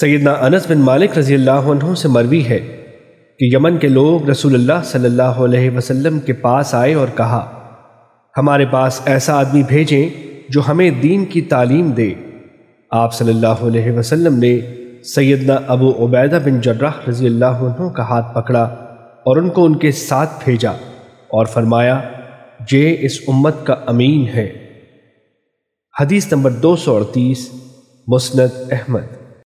سیدنا انس بن مالک رضی اللہ عنہ سے مروی ہے کہ یمن کے لوگ رسول اللہ صلی اللہ علیہ وسلم کے پاس آئے اور کہا، ہمارے پاس ایسا آدمی بھیجیں جو ہمیں دین کی تعلیم دے۔ آپ صلی اللہ علیہ وسلم نے سیدنا ابو عبیدہ بن جرح رضی اللہ عنہ کا ہاتھ پکڑا اور ان کو ان کے ساتھ بھیجا اور فرمایا یہ اس امت کا امین ہے۔ حدیث نمبر دو سو اڑتیس، مسند احمد۔